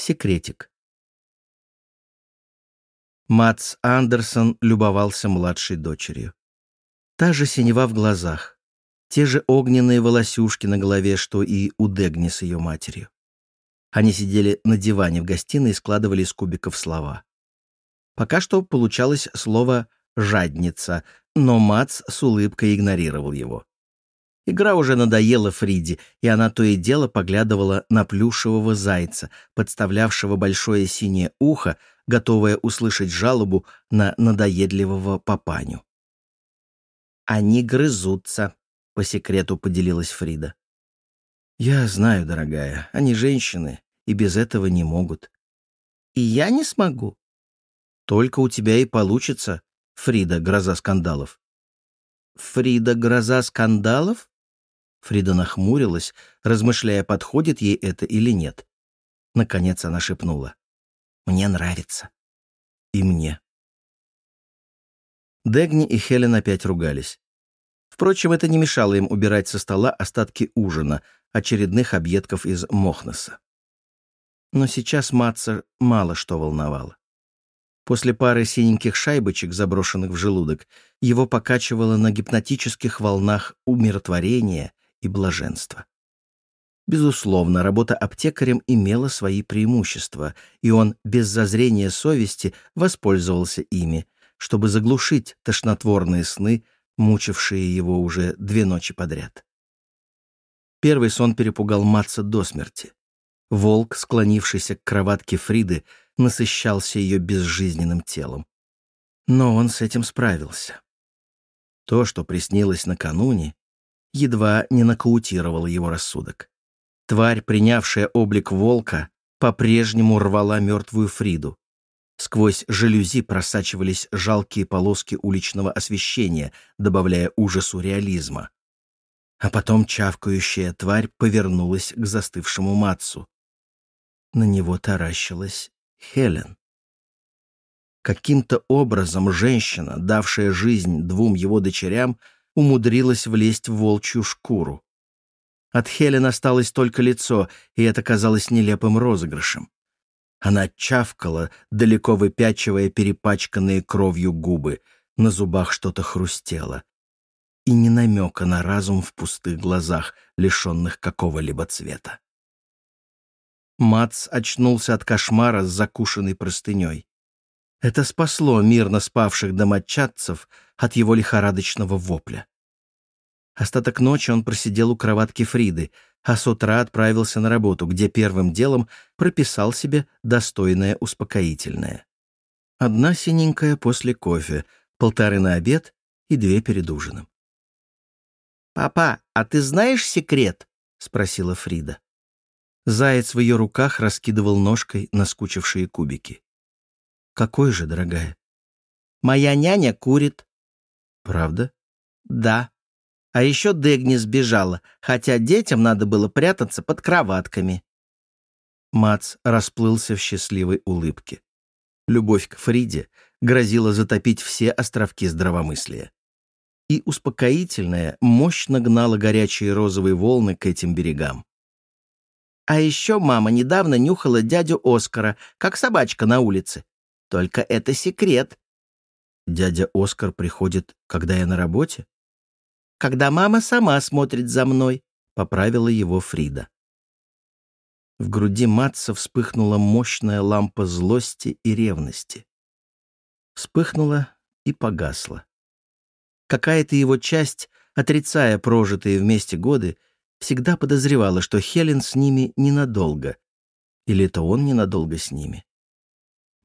Секретик. Мац Андерсон любовался младшей дочерью. Та же синева в глазах, те же огненные волосюшки на голове, что и у Дегни с ее матерью. Они сидели на диване в гостиной и складывали из кубиков слова. Пока что получалось слово «жадница», но Мац с улыбкой игнорировал его. Игра уже надоела Фриде, и она то и дело поглядывала на плюшевого зайца, подставлявшего большое синее ухо, готовое услышать жалобу на надоедливого папаню. «Они грызутся», — по секрету поделилась Фрида. «Я знаю, дорогая, они женщины, и без этого не могут». «И я не смогу?» «Только у тебя и получится, Фрида, гроза скандалов». «Фрида, гроза скандалов?» Фрида нахмурилась, размышляя, подходит ей это или нет. Наконец она шепнула. «Мне нравится». «И мне». Дегни и Хелен опять ругались. Впрочем, это не мешало им убирать со стола остатки ужина, очередных объедков из Мохнеса. Но сейчас Матца мало что волновало. После пары синеньких шайбочек, заброшенных в желудок, его покачивало на гипнотических волнах умиротворения и блаженства. Безусловно, работа аптекарем имела свои преимущества, и он без зазрения совести воспользовался ими, чтобы заглушить тошнотворные сны, мучившие его уже две ночи подряд. Первый сон перепугал Матца до смерти. Волк, склонившийся к кроватке Фриды, насыщался ее безжизненным телом. Но он с этим справился. То, что приснилось накануне, едва не нокаутировало его рассудок. Тварь, принявшая облик волка, по-прежнему рвала мертвую Фриду. Сквозь жалюзи просачивались жалкие полоски уличного освещения, добавляя ужасу реализма. А потом чавкающая тварь повернулась к застывшему Матсу. На него таращилась Хелен. Каким-то образом женщина, давшая жизнь двум его дочерям, умудрилась влезть в волчью шкуру. От Хелен осталось только лицо, и это казалось нелепым розыгрышем. Она чавкала, далеко выпячивая перепачканные кровью губы, на зубах что-то хрустело и ни намека на разум в пустых глазах, лишенных какого-либо цвета. Мац очнулся от кошмара с закушенной простыней. Это спасло мирно спавших домочадцев от его лихорадочного вопля. Остаток ночи он просидел у кроватки Фриды, а с утра отправился на работу, где первым делом прописал себе достойное успокоительное. Одна синенькая после кофе, полторы на обед и две перед ужином. «Папа, а ты знаешь секрет?» — спросила Фрида. Заяц в ее руках раскидывал ножкой наскучившие кубики. «Какой же, дорогая?» «Моя няня курит». «Правда?» «Да. А еще Дегни сбежала, хотя детям надо было прятаться под кроватками». Мац расплылся в счастливой улыбке. Любовь к Фриде грозила затопить все островки здравомыслия и успокоительное мощно гнало горячие розовые волны к этим берегам. А еще мама недавно нюхала дядю Оскара, как собачка на улице. Только это секрет. Дядя Оскар приходит, когда я на работе? Когда мама сама смотрит за мной, поправила его Фрида. В груди Матца вспыхнула мощная лампа злости и ревности. Вспыхнула и погасла. Какая-то его часть, отрицая прожитые вместе годы, всегда подозревала, что Хелен с ними ненадолго. Или это он ненадолго с ними?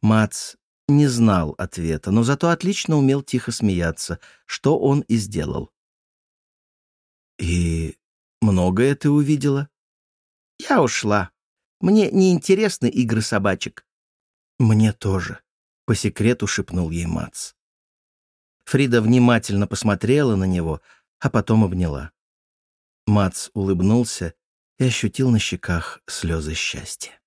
Мац не знал ответа, но зато отлично умел тихо смеяться, что он и сделал. «И многое ты увидела?» «Я ушла. Мне не интересны игры собачек». «Мне тоже», — по секрету шепнул ей Мац. Фрида внимательно посмотрела на него, а потом обняла. Мац улыбнулся и ощутил на щеках слезы счастья.